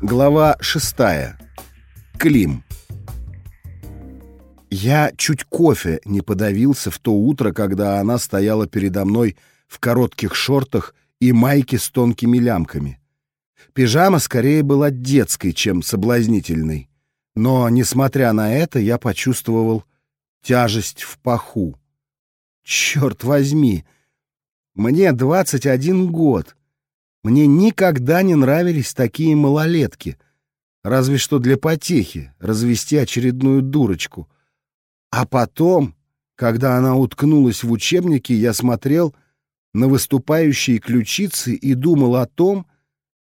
Глава шестая. Клим. Я чуть кофе не подавился в то утро, когда она стояла передо мной в коротких шортах и майке с тонкими лямками. Пижама скорее была детской, чем соблазнительной. Но, несмотря на это, я почувствовал тяжесть в паху. Черт возьми! Мне 21 год. Мне никогда не нравились такие малолетки. Разве что для потехи, развести очередную дурочку. А потом, когда она уткнулась в учебнике, я смотрел на выступающие ключицы и думал о том,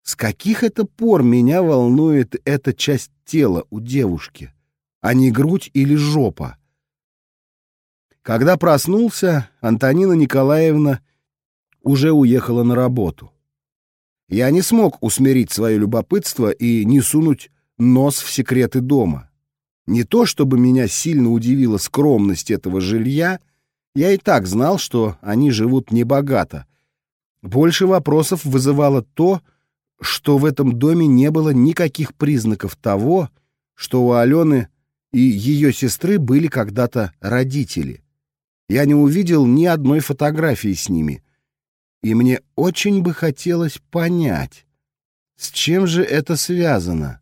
с каких это пор меня волнует эта часть тела у девушки, а не грудь или жопа. Когда проснулся, Антонина Николаевна уже уехала на работу. Я не смог усмирить свое любопытство и не сунуть нос в секреты дома. Не то чтобы меня сильно удивила скромность этого жилья, я и так знал, что они живут небогато. Больше вопросов вызывало то, что в этом доме не было никаких признаков того, что у Алены и ее сестры были когда-то родители. Я не увидел ни одной фотографии с ними — и мне очень бы хотелось понять, с чем же это связано.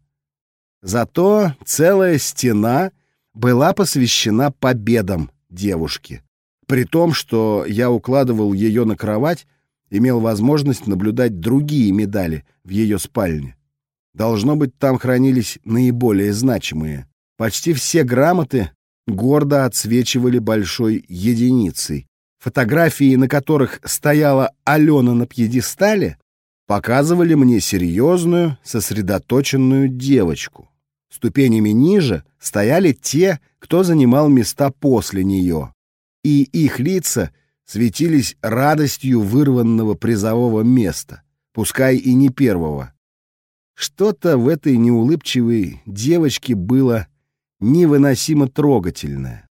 Зато целая стена была посвящена победам девушки. При том, что я укладывал ее на кровать, имел возможность наблюдать другие медали в ее спальне. Должно быть, там хранились наиболее значимые. Почти все грамоты гордо отсвечивали большой единицей, Фотографии, на которых стояла Алена на пьедестале, показывали мне серьезную, сосредоточенную девочку. Ступенями ниже стояли те, кто занимал места после нее, и их лица светились радостью вырванного призового места, пускай и не первого. Что-то в этой неулыбчивой девочке было невыносимо трогательное.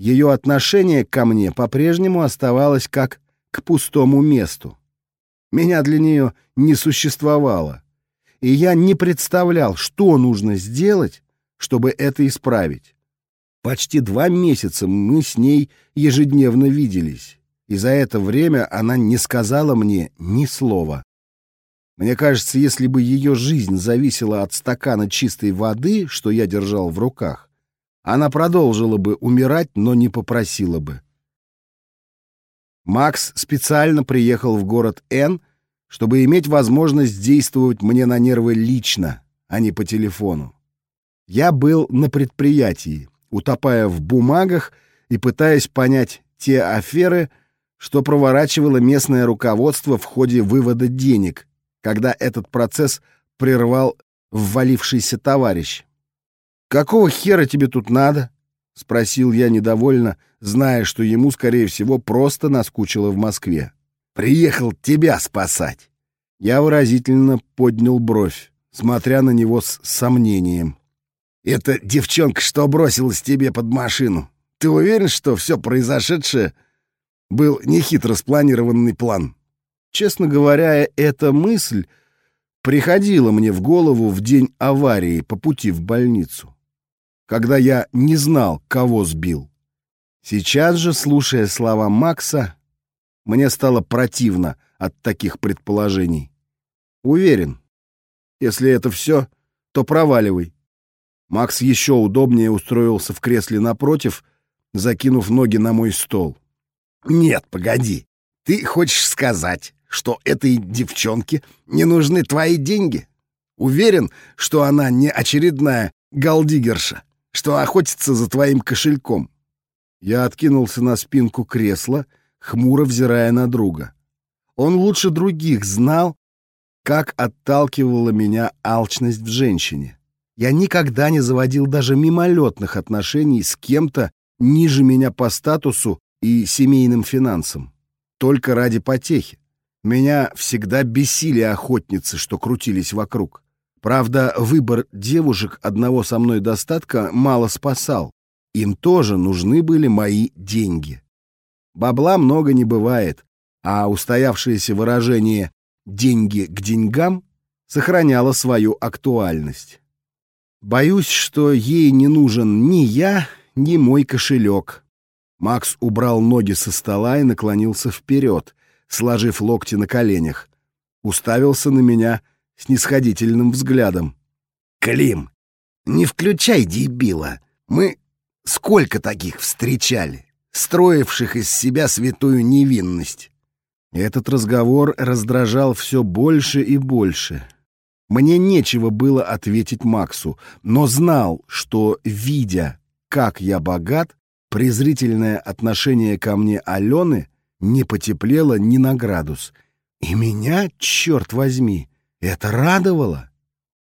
Ее отношение ко мне по-прежнему оставалось как к пустому месту. Меня для нее не существовало, и я не представлял, что нужно сделать, чтобы это исправить. Почти два месяца мы с ней ежедневно виделись, и за это время она не сказала мне ни слова. Мне кажется, если бы ее жизнь зависела от стакана чистой воды, что я держал в руках, она продолжила бы умирать, но не попросила бы. Макс специально приехал в город Н, чтобы иметь возможность действовать мне на нервы лично, а не по телефону. Я был на предприятии, утопая в бумагах и пытаясь понять те аферы, что проворачивало местное руководство в ходе вывода денег, когда этот процесс прервал ввалившийся товарищ. «Какого хера тебе тут надо?» — спросил я недовольно, зная, что ему, скорее всего, просто наскучило в Москве. «Приехал тебя спасать!» Я выразительно поднял бровь, смотря на него с сомнением. «Это девчонка, что бросилась тебе под машину. Ты уверен, что все произошедшее был нехитро спланированный план?» Честно говоря, эта мысль приходила мне в голову в день аварии по пути в больницу когда я не знал, кого сбил. Сейчас же, слушая слова Макса, мне стало противно от таких предположений. Уверен, если это все, то проваливай. Макс еще удобнее устроился в кресле напротив, закинув ноги на мой стол. «Нет, погоди. Ты хочешь сказать, что этой девчонке не нужны твои деньги? Уверен, что она не очередная галдигерша?» Что охотится за твоим кошельком. Я откинулся на спинку кресла, хмуро взирая на друга. Он лучше других знал, как отталкивала меня алчность в женщине. Я никогда не заводил даже мимолетных отношений с кем-то ниже меня по статусу и семейным финансам. Только ради потехи. Меня всегда бесили охотницы, что крутились вокруг. Правда, выбор девушек одного со мной достатка мало спасал. Им тоже нужны были мои деньги. Бабла много не бывает, а устоявшееся выражение «деньги к деньгам» сохраняла свою актуальность. Боюсь, что ей не нужен ни я, ни мой кошелек. Макс убрал ноги со стола и наклонился вперед, сложив локти на коленях. Уставился на меня с нисходительным взглядом. «Клим, не включай дебила. Мы сколько таких встречали, строивших из себя святую невинность?» Этот разговор раздражал все больше и больше. Мне нечего было ответить Максу, но знал, что, видя, как я богат, презрительное отношение ко мне Алены не потеплело ни на градус. И меня, черт возьми, это радовало.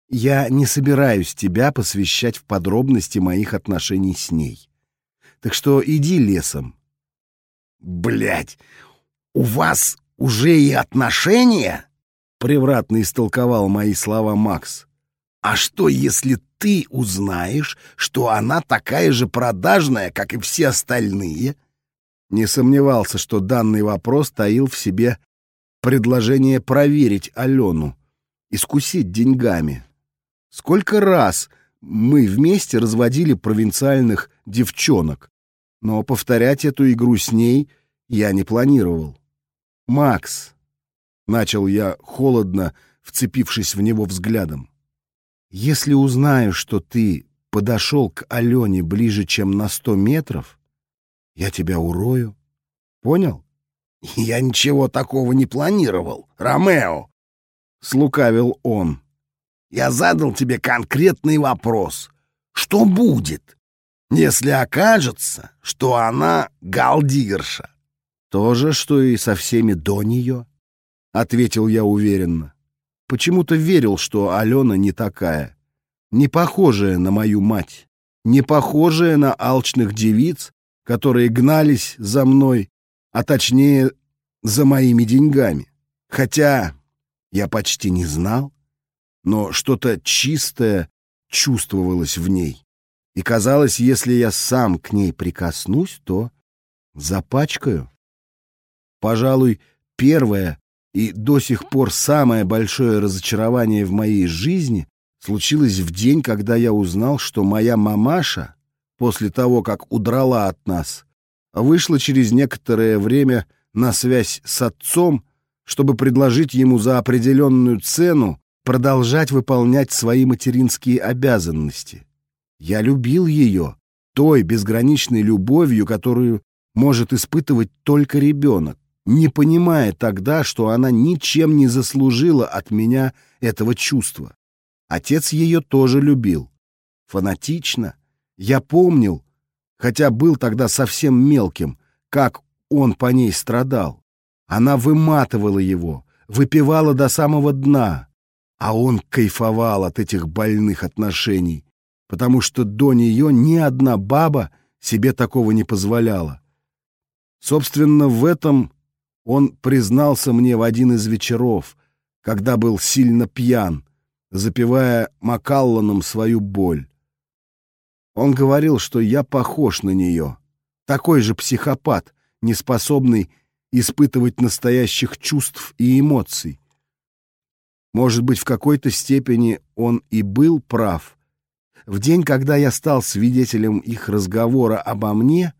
Я не собираюсь тебя посвящать в подробности моих отношений с ней. Так что иди лесом. Блять, у вас уже и отношения? Превратно истолковал мои слова Макс. А что, если ты узнаешь, что она такая же продажная, как и все остальные? Не сомневался, что данный вопрос таил в себе предложение проверить Алену, искусить деньгами. Сколько раз мы вместе разводили провинциальных девчонок, но повторять эту игру с ней я не планировал. «Макс», — начал я холодно, вцепившись в него взглядом, «если узнаю, что ты подошел к Алене ближе, чем на сто метров, я тебя урою. Понял?» «Я ничего такого не планировал, Ромео», — слукавил он. «Я задал тебе конкретный вопрос. Что будет, если окажется, что она галдирша?» «То же, что и со всеми до нее», — ответил я уверенно. Почему-то верил, что Алена не такая, не похожая на мою мать, не похожая на алчных девиц, которые гнались за мной, а точнее за моими деньгами. Хотя я почти не знал, но что-то чистое чувствовалось в ней. И казалось, если я сам к ней прикоснусь, то запачкаю. Пожалуй, первое и до сих пор самое большое разочарование в моей жизни случилось в день, когда я узнал, что моя мамаша, после того, как удрала от нас, вышла через некоторое время на связь с отцом, чтобы предложить ему за определенную цену продолжать выполнять свои материнские обязанности. Я любил ее, той безграничной любовью, которую может испытывать только ребенок не понимая тогда, что она ничем не заслужила от меня этого чувства. Отец ее тоже любил. Фанатично. Я помнил, хотя был тогда совсем мелким, как он по ней страдал. Она выматывала его, выпивала до самого дна, а он кайфовал от этих больных отношений, потому что до нее ни одна баба себе такого не позволяла. Собственно, в этом он признался мне в один из вечеров, когда был сильно пьян, запивая Макалланом свою боль. Он говорил, что я похож на нее, такой же психопат, неспособный испытывать настоящих чувств и эмоций. Может быть, в какой-то степени он и был прав. В день, когда я стал свидетелем их разговора обо мне,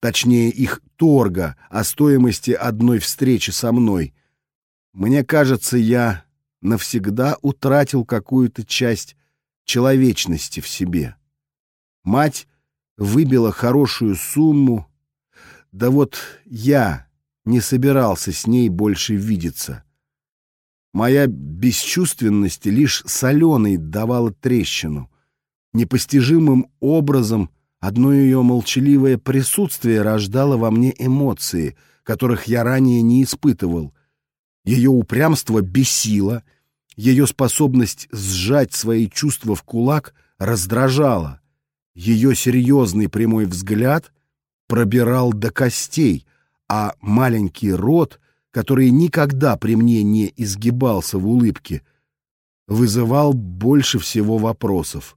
точнее их торга о стоимости одной встречи со мной. Мне кажется, я навсегда утратил какую-то часть человечности в себе. Мать выбила хорошую сумму, да вот я не собирался с ней больше видеться. Моя бесчувственность лишь соленой давала трещину. Непостижимым образом Одно ее молчаливое присутствие рождало во мне эмоции, которых я ранее не испытывал. Ее упрямство бесило, ее способность сжать свои чувства в кулак раздражала. Ее серьезный прямой взгляд пробирал до костей, а маленький рот, который никогда при мне не изгибался в улыбке, вызывал больше всего вопросов.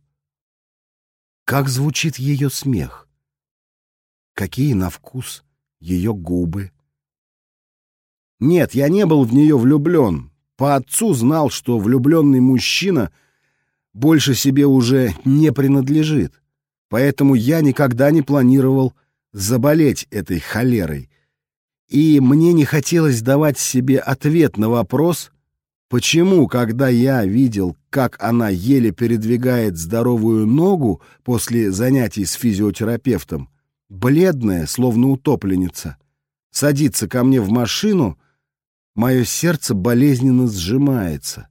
Как звучит ее смех? Какие на вкус ее губы? Нет, я не был в нее влюблен. По отцу знал, что влюбленный мужчина больше себе уже не принадлежит. Поэтому я никогда не планировал заболеть этой холерой. И мне не хотелось давать себе ответ на вопрос, почему, когда я видел, как она еле передвигает здоровую ногу после занятий с физиотерапевтом, бледная, словно утопленница, садится ко мне в машину, мое сердце болезненно сжимается.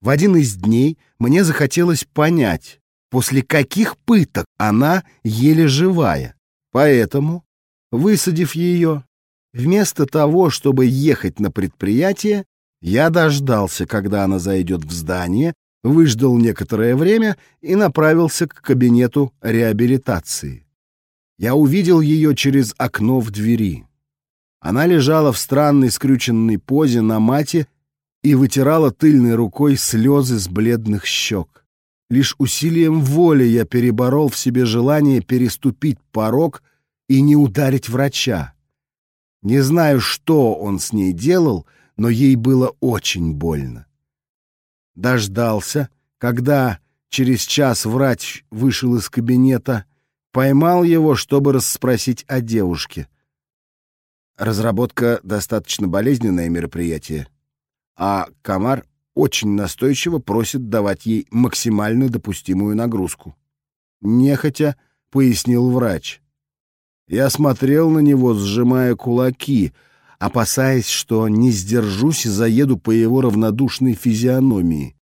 В один из дней мне захотелось понять, после каких пыток она еле живая. Поэтому, высадив ее, вместо того, чтобы ехать на предприятие, я дождался, когда она зайдет в здание, выждал некоторое время и направился к кабинету реабилитации. Я увидел ее через окно в двери. Она лежала в странной скрюченной позе на мате и вытирала тыльной рукой слезы с бледных щек. Лишь усилием воли я переборол в себе желание переступить порог и не ударить врача. Не знаю, что он с ней делал, но ей было очень больно. Дождался, когда через час врач вышел из кабинета, поймал его, чтобы расспросить о девушке. Разработка — достаточно болезненное мероприятие, а Камар очень настойчиво просит давать ей максимально допустимую нагрузку. Нехотя пояснил врач. Я смотрел на него, сжимая кулаки, опасаясь, что не сдержусь и заеду по его равнодушной физиономии.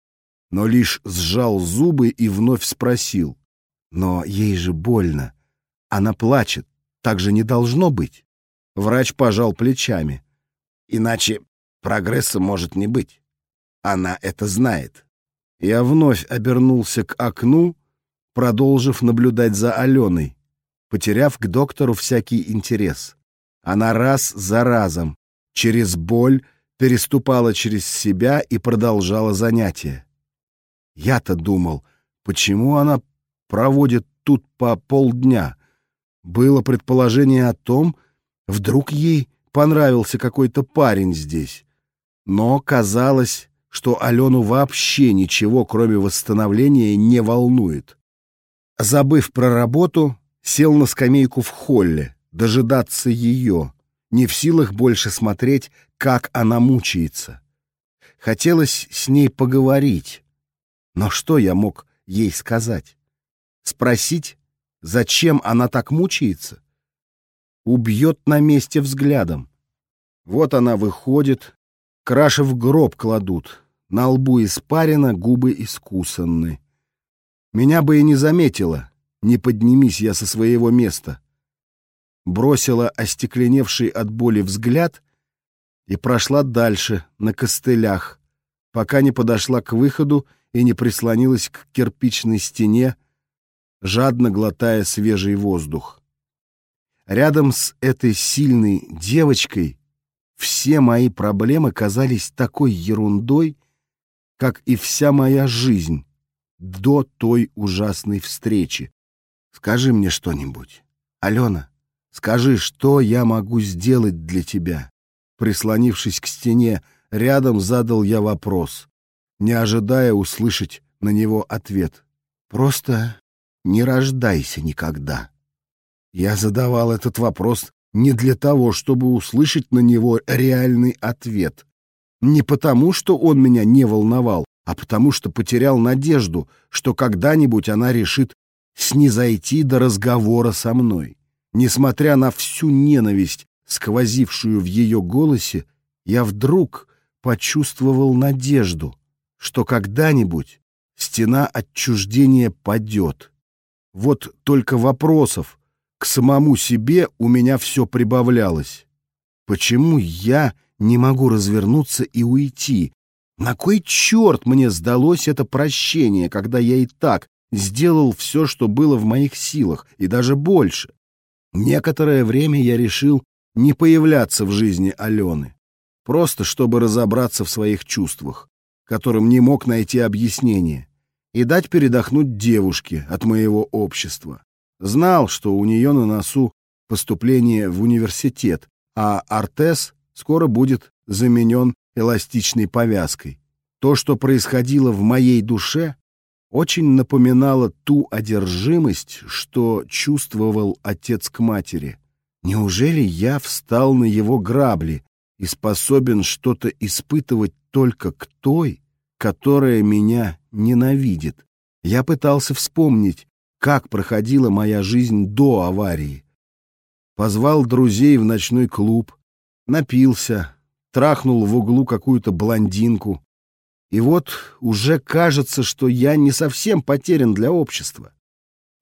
Но лишь сжал зубы и вновь спросил. Но ей же больно. Она плачет. Так же не должно быть. Врач пожал плечами. Иначе прогресса может не быть. Она это знает. Я вновь обернулся к окну, продолжив наблюдать за Аленой, потеряв к доктору всякий интерес. Она раз за разом, через боль, переступала через себя и продолжала занятия. Я-то думал, почему она проводит тут по полдня. Было предположение о том, вдруг ей понравился какой-то парень здесь. Но казалось, что Алену вообще ничего, кроме восстановления, не волнует. Забыв про работу, сел на скамейку в холле, дожидаться ее, не в силах больше смотреть, как она мучается. Хотелось с ней поговорить, но что я мог ей сказать? Спросить, зачем она так мучается? Убьет на месте взглядом. Вот она выходит, краши в гроб кладут, на лбу испарено, губы искусанны. Меня бы и не заметила, не поднимись я со своего места. Бросила остекленевший от боли взгляд и прошла дальше, на костылях, пока не подошла к выходу и не прислонилась к кирпичной стене, жадно глотая свежий воздух. Рядом с этой сильной девочкой все мои проблемы казались такой ерундой, как и вся моя жизнь до той ужасной встречи. Скажи мне что-нибудь. Алена, скажи, что я могу сделать для тебя? Прислонившись к стене, рядом задал я вопрос, не ожидая услышать на него ответ. Просто не рождайся никогда. Я задавал этот вопрос не для того, чтобы услышать на него реальный ответ. Не потому, что он меня не волновал, а потому что потерял надежду, что когда-нибудь она решит снизойти до разговора со мной. Несмотря на всю ненависть, сквозившую в ее голосе, я вдруг почувствовал надежду, что когда-нибудь стена отчуждения падет. Вот только вопросов к самому себе у меня все прибавлялось. Почему я не могу развернуться и уйти. На кой черт мне сдалось это прощение, когда я и так сделал все, что было в моих силах, и даже больше? Некоторое время я решил не появляться в жизни Алены, просто чтобы разобраться в своих чувствах, которым не мог найти объяснение, и дать передохнуть девушке от моего общества. Знал, что у нее на носу поступление в университет, а Артес скоро будет заменен эластичной повязкой. То, что происходило в моей душе, очень напоминало ту одержимость, что чувствовал отец к матери. Неужели я встал на его грабли и способен что-то испытывать только к той, которая меня ненавидит? Я пытался вспомнить, как проходила моя жизнь до аварии. Позвал друзей в ночной клуб, напился, трахнул в углу какую-то блондинку. И вот уже кажется, что я не совсем потерян для общества.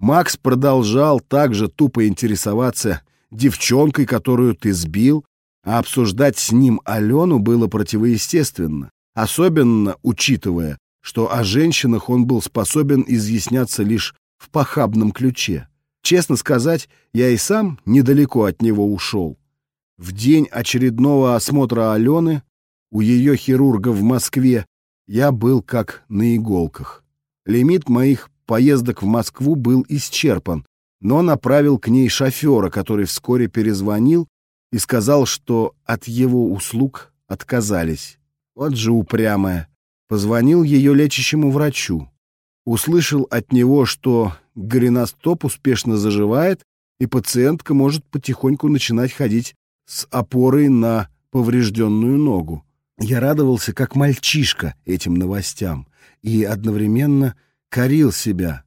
Макс продолжал также тупо интересоваться девчонкой, которую ты сбил, а обсуждать с ним Алену было противоестественно, особенно учитывая, что о женщинах он был способен изъясняться лишь в похабном ключе. Честно сказать, я и сам недалеко от него ушел. В день очередного осмотра Алены у ее хирурга в Москве я был как на иголках. Лимит моих поездок в Москву был исчерпан, но направил к ней шофера, который вскоре перезвонил и сказал, что от его услуг отказались. Вот же упрямая. Позвонил ее лечащему врачу. Услышал от него, что голеностоп успешно заживает, и пациентка может потихоньку начинать ходить с опорой на поврежденную ногу. Я радовался, как мальчишка, этим новостям и одновременно корил себя,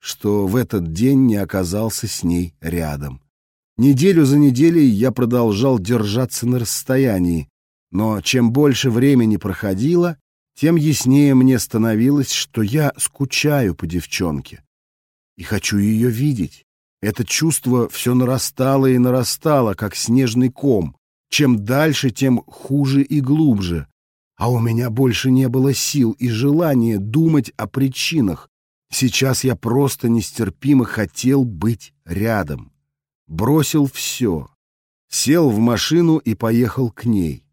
что в этот день не оказался с ней рядом. Неделю за неделей я продолжал держаться на расстоянии, но чем больше времени проходило, тем яснее мне становилось, что я скучаю по девчонке и хочу ее видеть. Это чувство все нарастало и нарастало, как снежный ком. Чем дальше, тем хуже и глубже. А у меня больше не было сил и желания думать о причинах, Сейчас я просто нестерпимо хотел быть рядом. Бросил все. Сел в машину и поехал к ней.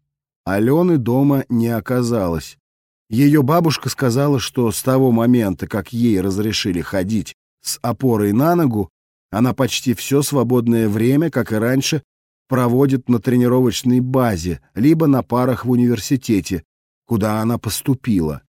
Алены дома не оказалось. Ее бабушка сказала, что с того момента, как ей разрешили ходить с опорой на ногу, она почти все свободное время, как и раньше, проводит на тренировочной базе, либо на парах в университете, куда она поступила.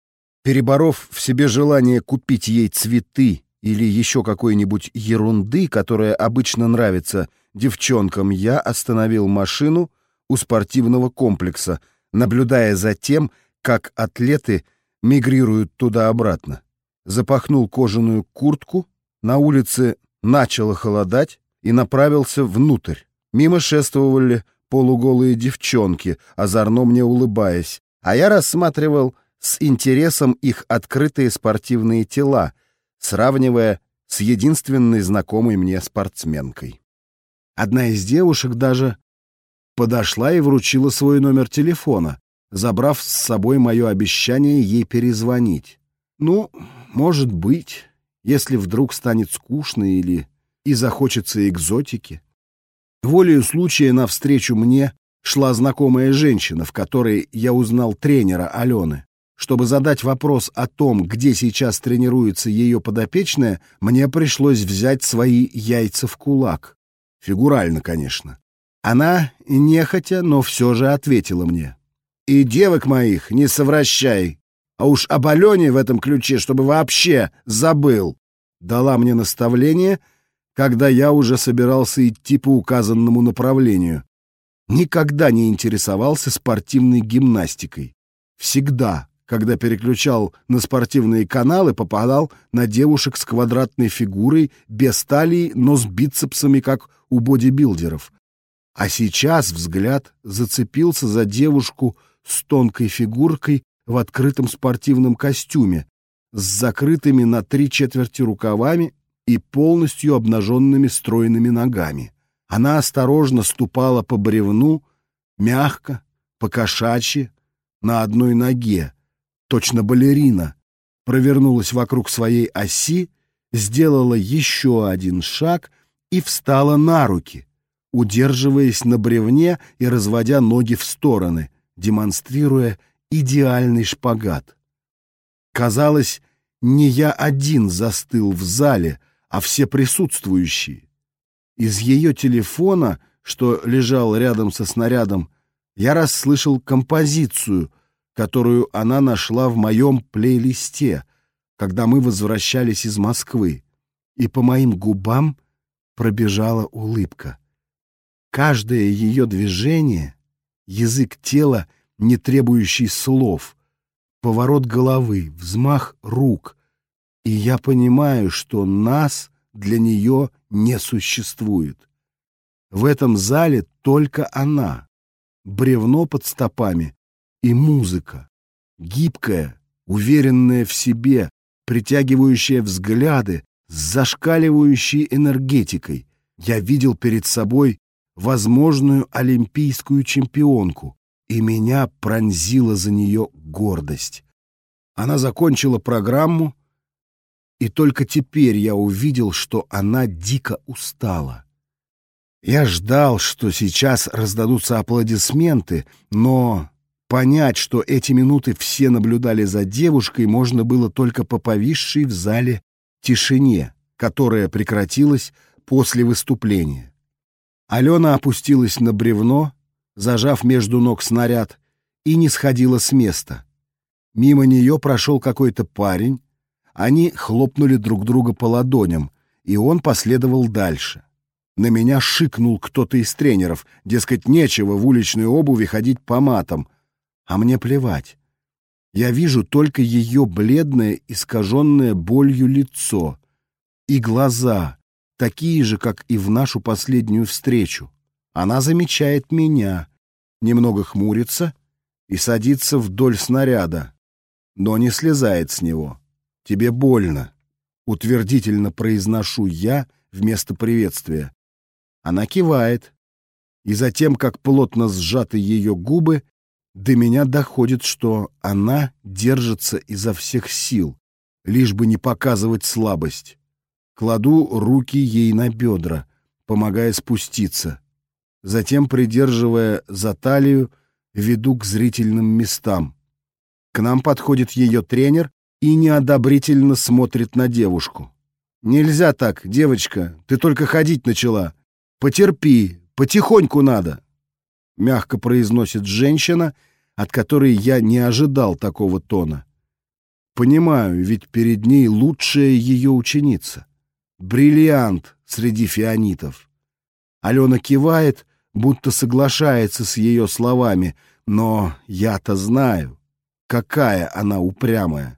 Переборов в себе желание купить ей цветы или еще какой-нибудь ерунды, которая обычно нравится девчонкам, я остановил машину у спортивного комплекса, наблюдая за тем, как атлеты мигрируют туда-обратно. Запахнул кожаную куртку, на улице начало холодать и направился внутрь. Мимо шествовали полуголые девчонки, озорно мне улыбаясь, а я рассматривал с интересом их открытые спортивные тела, сравнивая с единственной знакомой мне спортсменкой. Одна из девушек даже подошла и вручила свой номер телефона, забрав с собой мое обещание ей перезвонить. Ну, может быть, если вдруг станет скучно или и захочется экзотики. Волею случая навстречу мне шла знакомая женщина, в которой я узнал тренера Алены. Чтобы задать вопрос о том, где сейчас тренируется ее подопечная, мне пришлось взять свои яйца в кулак. Фигурально, конечно. Она, нехотя, но все же ответила мне. «И девок моих не совращай, а уж об Алене в этом ключе, чтобы вообще забыл!» Дала мне наставление, когда я уже собирался идти по указанному направлению. Никогда не интересовался спортивной гимнастикой. Всегда когда переключал на спортивные каналы, попадал на девушек с квадратной фигурой, без талии, но с бицепсами, как у бодибилдеров. А сейчас взгляд зацепился за девушку с тонкой фигуркой в открытом спортивном костюме, с закрытыми на три четверти рукавами и полностью обнаженными стройными ногами. Она осторожно ступала по бревну, мягко, по-кошачьи, на одной ноге, точно балерина, провернулась вокруг своей оси, сделала еще один шаг и встала на руки, удерживаясь на бревне и разводя ноги в стороны, демонстрируя идеальный шпагат. Казалось, не я один застыл в зале, а все присутствующие. Из ее телефона, что лежал рядом со снарядом, я расслышал композицию — которую она нашла в моем плейлисте, когда мы возвращались из Москвы, и по моим губам пробежала улыбка. Каждое ее движение, язык тела, не требующий слов, поворот головы, взмах рук, и я понимаю, что нас для нее не существует. В этом зале только она, бревно под стопами и музыка, гибкая, уверенная в себе, притягивающая взгляды, с зашкаливающей энергетикой. Я видел перед собой возможную олимпийскую чемпионку, и меня пронзила за нее гордость. Она закончила программу, и только теперь я увидел, что она дико устала. Я ждал, что сейчас раздадутся аплодисменты, но понять, что эти минуты все наблюдали за девушкой, можно было только по повисшей в зале тишине, которая прекратилась после выступления. Алена опустилась на бревно, зажав между ног снаряд, и не сходила с места. Мимо нее прошел какой-то парень, они хлопнули друг друга по ладоням, и он последовал дальше. На меня шикнул кто-то из тренеров, дескать, нечего в уличной обуви ходить по матам, а мне плевать. Я вижу только ее бледное, искаженное болью лицо и глаза, такие же, как и в нашу последнюю встречу. Она замечает меня, немного хмурится и садится вдоль снаряда, но не слезает с него. «Тебе больно», — утвердительно произношу я вместо приветствия. Она кивает, и затем, как плотно сжаты ее губы, до меня доходит, что она держится изо всех сил, лишь бы не показывать слабость. Кладу руки ей на бедра, помогая спуститься. Затем, придерживая за талию, веду к зрительным местам. К нам подходит ее тренер и неодобрительно смотрит на девушку. «Нельзя так, девочка, ты только ходить начала. Потерпи, потихоньку надо», — мягко произносит женщина, от которой я не ожидал такого тона. Понимаю, ведь перед ней лучшая ее ученица. Бриллиант среди фианитов. Алена кивает, будто соглашается с ее словами, но я-то знаю, какая она упрямая.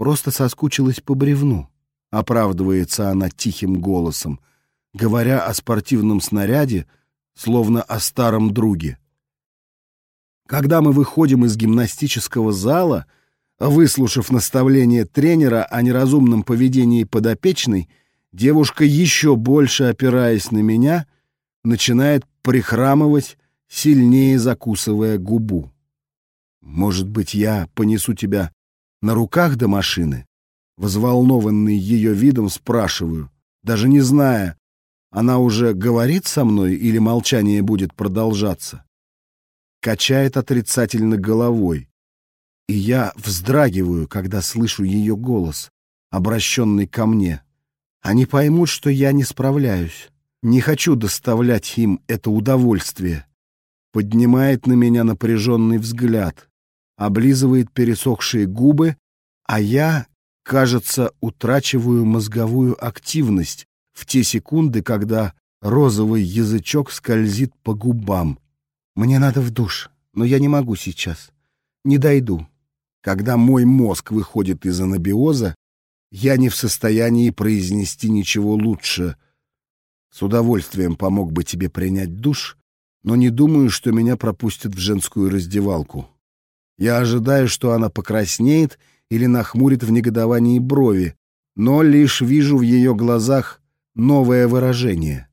Просто соскучилась по бревну, оправдывается она тихим голосом, говоря о спортивном снаряде, словно о старом друге. Когда мы выходим из гимнастического зала, выслушав наставление тренера о неразумном поведении подопечной, девушка, еще больше опираясь на меня, начинает прихрамывать, сильнее закусывая губу. «Может быть, я понесу тебя на руках до машины?» Взволнованный ее видом спрашиваю, даже не зная, она уже говорит со мной или молчание будет продолжаться. Качает отрицательно головой, и я вздрагиваю, когда слышу ее голос, обращенный ко мне. Они поймут, что я не справляюсь. Не хочу доставлять им это удовольствие. Поднимает на меня напряженный взгляд, облизывает пересохшие губы, а я, кажется, утрачиваю мозговую активность в те секунды, когда розовый язычок скользит по губам. Мне надо в душ, но я не могу сейчас. Не дойду. Когда мой мозг выходит из анабиоза, я не в состоянии произнести ничего лучше — с удовольствием помог бы тебе принять душ, но не думаю, что меня пропустят в женскую раздевалку. Я ожидаю, что она покраснеет или нахмурит в негодовании брови, но лишь вижу в ее глазах новое выражение.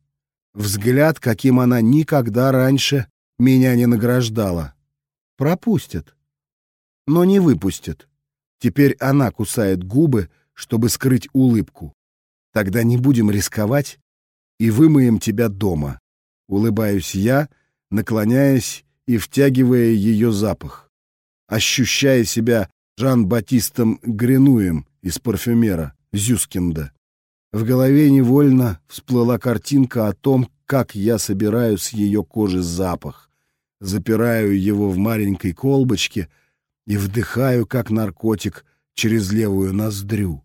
Взгляд, каким она никогда раньше меня не награждала. Пропустят, но не выпустят. Теперь она кусает губы, чтобы скрыть улыбку. Тогда не будем рисковать и вымоем тебя дома. Улыбаюсь я, наклоняясь и втягивая ее запах, ощущая себя Жан-Батистом Гренуем из парфюмера Зюскинда. В голове невольно всплыла картинка о том, как я собираю с ее кожи запах. запираю его в маленькой колбочке и вдыхаю, как наркотик, через левую ноздрю.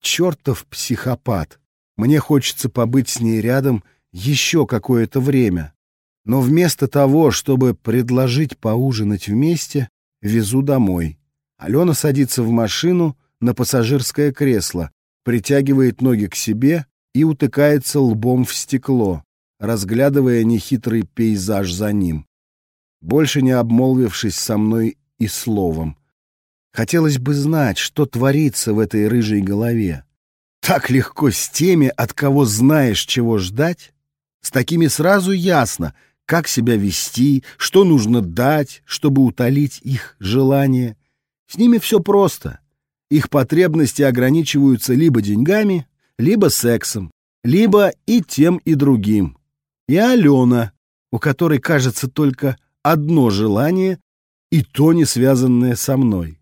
Чертов психопат! Мне хочется побыть с ней рядом еще какое-то время. Но вместо того, чтобы предложить поужинать вместе, везу домой. Алена садится в машину на пассажирское кресло, притягивает ноги к себе и утыкается лбом в стекло, разглядывая нехитрый пейзаж за ним. Больше не обмолвившись со мной и словом. Хотелось бы знать, что творится в этой рыжей голове. Так легко с теми, от кого знаешь, чего ждать. С такими сразу ясно, как себя вести, что нужно дать, чтобы утолить их желания. С ними все просто. Их потребности ограничиваются либо деньгами, либо сексом, либо и тем, и другим. И Алена, у которой, кажется, только одно желание, и то не связанное со мной.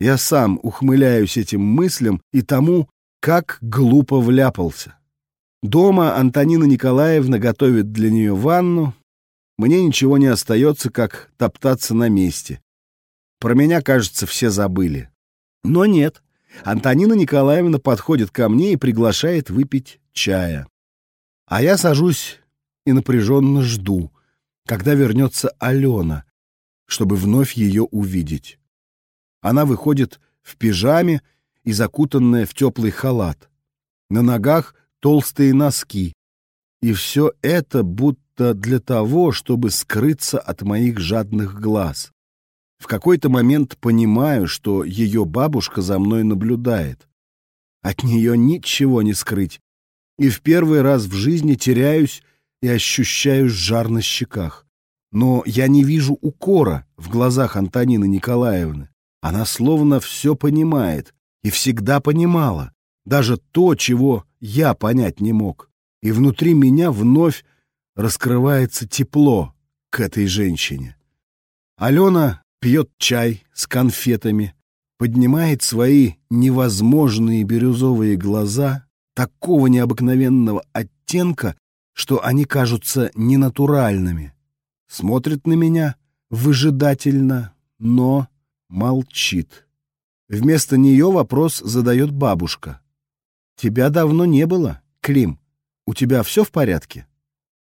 Я сам ухмыляюсь этим мыслям и тому, как глупо вляпался. Дома Антонина Николаевна готовит для нее ванну. Мне ничего не остается, как топтаться на месте. Про меня, кажется, все забыли. Но нет. Антонина Николаевна подходит ко мне и приглашает выпить чая. А я сажусь и напряженно жду, когда вернется Алена, чтобы вновь ее увидеть. Она выходит в пижаме и закутанная в теплый халат. На ногах толстые носки. И все это будто для того, чтобы скрыться от моих жадных глаз. В какой-то момент понимаю, что ее бабушка за мной наблюдает. От нее ничего не скрыть. И в первый раз в жизни теряюсь и ощущаю жар на щеках. Но я не вижу укора в глазах Антонины Николаевны. Она словно все понимает и всегда понимала, даже то, чего я понять не мог. И внутри меня вновь раскрывается тепло к этой женщине. Алена пьет чай с конфетами, поднимает свои невозможные бирюзовые глаза такого необыкновенного оттенка, что они кажутся ненатуральными. Смотрит на меня выжидательно, но молчит. Вместо нее вопрос задает бабушка. «Тебя давно не было, Клим. У тебя все в порядке?»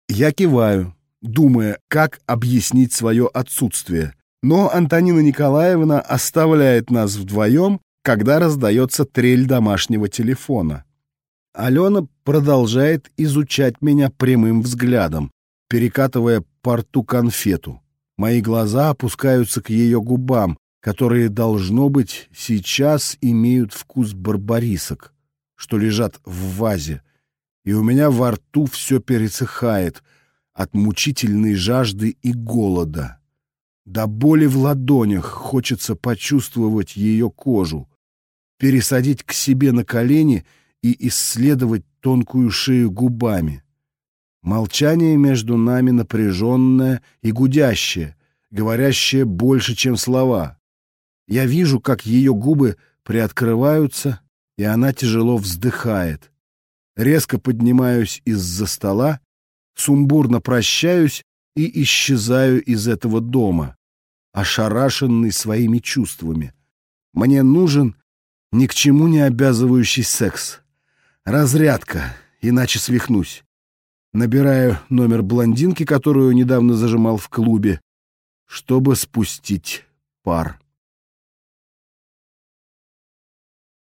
Я киваю, думая, как объяснить свое отсутствие, но Антонина Николаевна оставляет нас вдвоем, когда раздается трель домашнего телефона. Алена продолжает изучать меня прямым взглядом, перекатывая по рту конфету. Мои глаза опускаются к ее губам, которые, должно быть, сейчас имеют вкус барбарисок, что лежат в вазе, и у меня во рту все пересыхает от мучительной жажды и голода. До боли в ладонях хочется почувствовать ее кожу, пересадить к себе на колени и исследовать тонкую шею губами. Молчание между нами напряженное и гудящее, говорящее больше, чем слова. Я вижу, как ее губы приоткрываются, и она тяжело вздыхает. Резко поднимаюсь из-за стола, сумбурно прощаюсь и исчезаю из этого дома, ошарашенный своими чувствами. Мне нужен ни к чему не обязывающий секс. Разрядка, иначе свихнусь. Набираю номер блондинки, которую недавно зажимал в клубе, чтобы спустить пар.